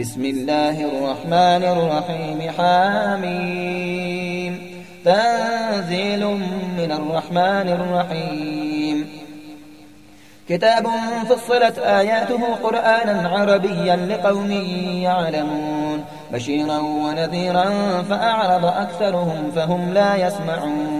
بسم الله الرحمن الرحيم حاميم. تنزيل من الرحمن الرحيم. كتاب فصلت آياته قرآنا عربيا لقوم يعلمون. بشيرا ونذيرا فأعرض أكثرهم فهم لا يسمعون.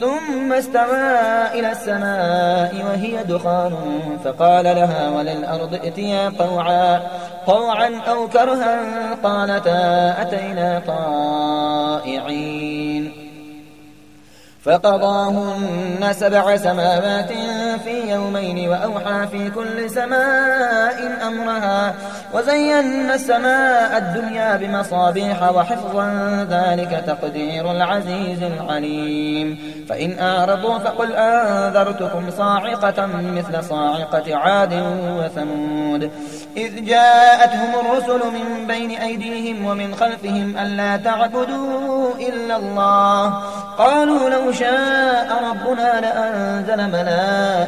ثم استوى إلى السماء وهي دخان فقال لها وللأرض ائتيا طوعا طوعا أو كرها؟ قالتا أتينا طائعين. فقضاهن سبع سماوات في يومين وأوحى في كل سماء أمرها وزينا السماء الدنيا بمصابيح وحفظا ذلك تقدير العزيز العليم فإن أعرضوا فقل أنذرتكم صاعقة مثل صاعقة عاد وثمود إذ جاءتهم الرسل من بين أيديهم ومن خلفهم ألا تعبدوا إلا الله قالوا لو شاء ربنا لأنزل ملائكة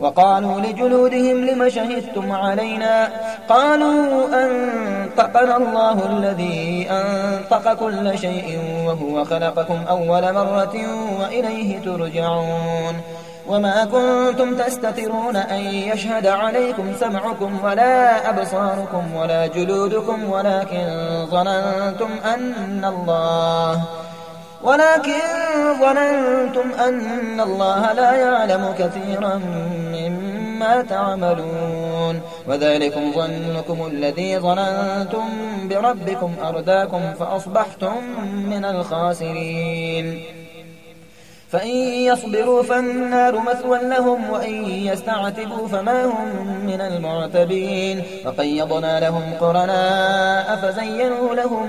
وقالوا لجلودهم لم شهدتم علينا؟ قالوا أنطقنا الله الذي أنطق كل شيء وهو خلقكم أول مرة وإليه ترجعون. وما كنتم تستترون أن يشهد عليكم سمعكم ولا أبصاركم ولا جلودكم ولكن ظننتم أن الله ولكن ظننتم أن الله لا يعلم كثيرا تعملون وذلكم ظنكم الذي ظننتم بربكم أرداكم فأصبحتم من الخاسرين. فإن يصبروا فالنار مثوى لهم وإن يستعتبوا فما هم من المعتبين. وقيضنا لهم قرناء فزينوا لهم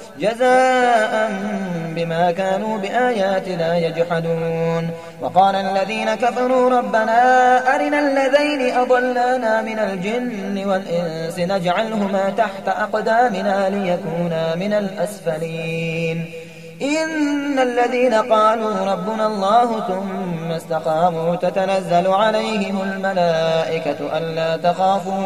جزاء بما كانوا بآياتنا يجحدون. وقال الذين كفروا ربنا أرنا الذين أضلانا من الجن والإنس نجعلهما تحت أقدامنا ليكونا من الأسفلين. إن الذين قالوا ربنا الله ثم استقاموا تتنزل عليهم الملائكة ألا تخافوا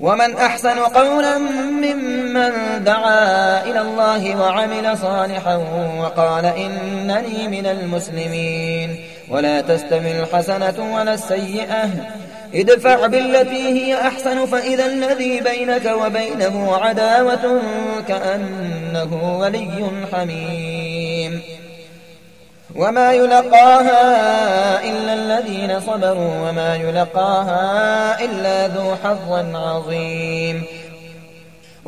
ومن أحسن قولا ممن دعا إلى الله وعمل صالحا وقال إنني من المسلمين. ولا تستوي الحسنة ولا السيئة. ادفع بالتي هي أحسن فإذا الذي بينك وبينه عداوة كأنه ولي حميم. وما يلقاها إلا الذين صبروا وما يلقاها إلا ذو حظ عظيم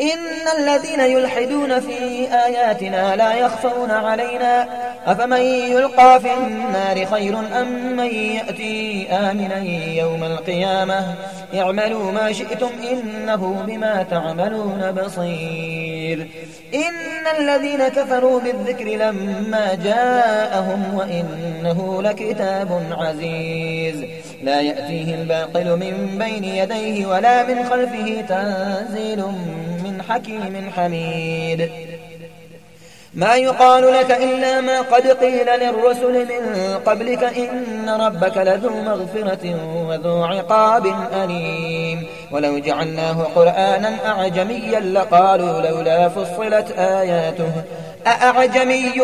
إن الذين يلحدون في آياتنا لا يخفون علينا. أفمن يلقى في النار خير أم من يأتي آمنا يوم القيامة؟ اعملوا ما شئتم إنه بما تعملون بصير. إن الذين كفروا بالذكر لما جاءهم وإنه لكتاب عزيز. لا يأتيه الباطل من بين يديه ولا من خلفه تنزيل حكيم حميد. ما يقال لك إلا ما قد قيل للرسل من قبلك إن ربك لذو مغفرة وذو عقاب أليم. ولو جعلناه قرآنا أعجميا لقالوا لولا فصلت آياته. أأعجمي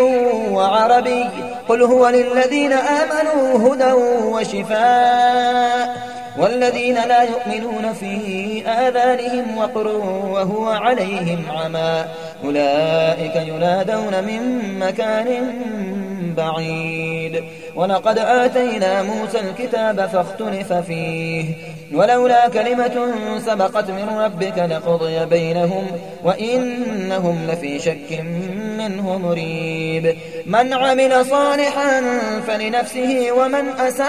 وعربي؟ قل هو للذين آمنوا هدى وشفاء. والذين لا يؤمنون في آذانهم وقر وهو عليهم عمى. أولئك ينادون من مكان بعيد. ولقد آتينا موسى الكتاب فاختلف فيه. ولولا كلمة سبقت من ربك لقضي بينهم وإنهم لفي شك منه مريب. من عمل صالحا فلنفسه ومن أساء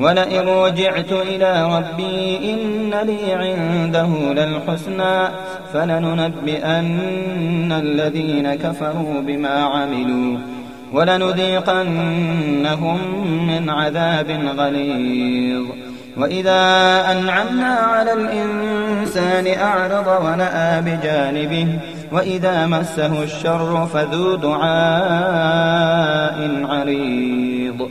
ولئن رجعت إلى ربي إن لي عنده للحسنى فلننبئن الذين كفروا بما عملوا ولنذيقنهم من عذاب غليظ. وإذا أنعمنا على الإنسان أعرض ونأى بجانبه وإذا مسه الشر فذو دعاء عريض.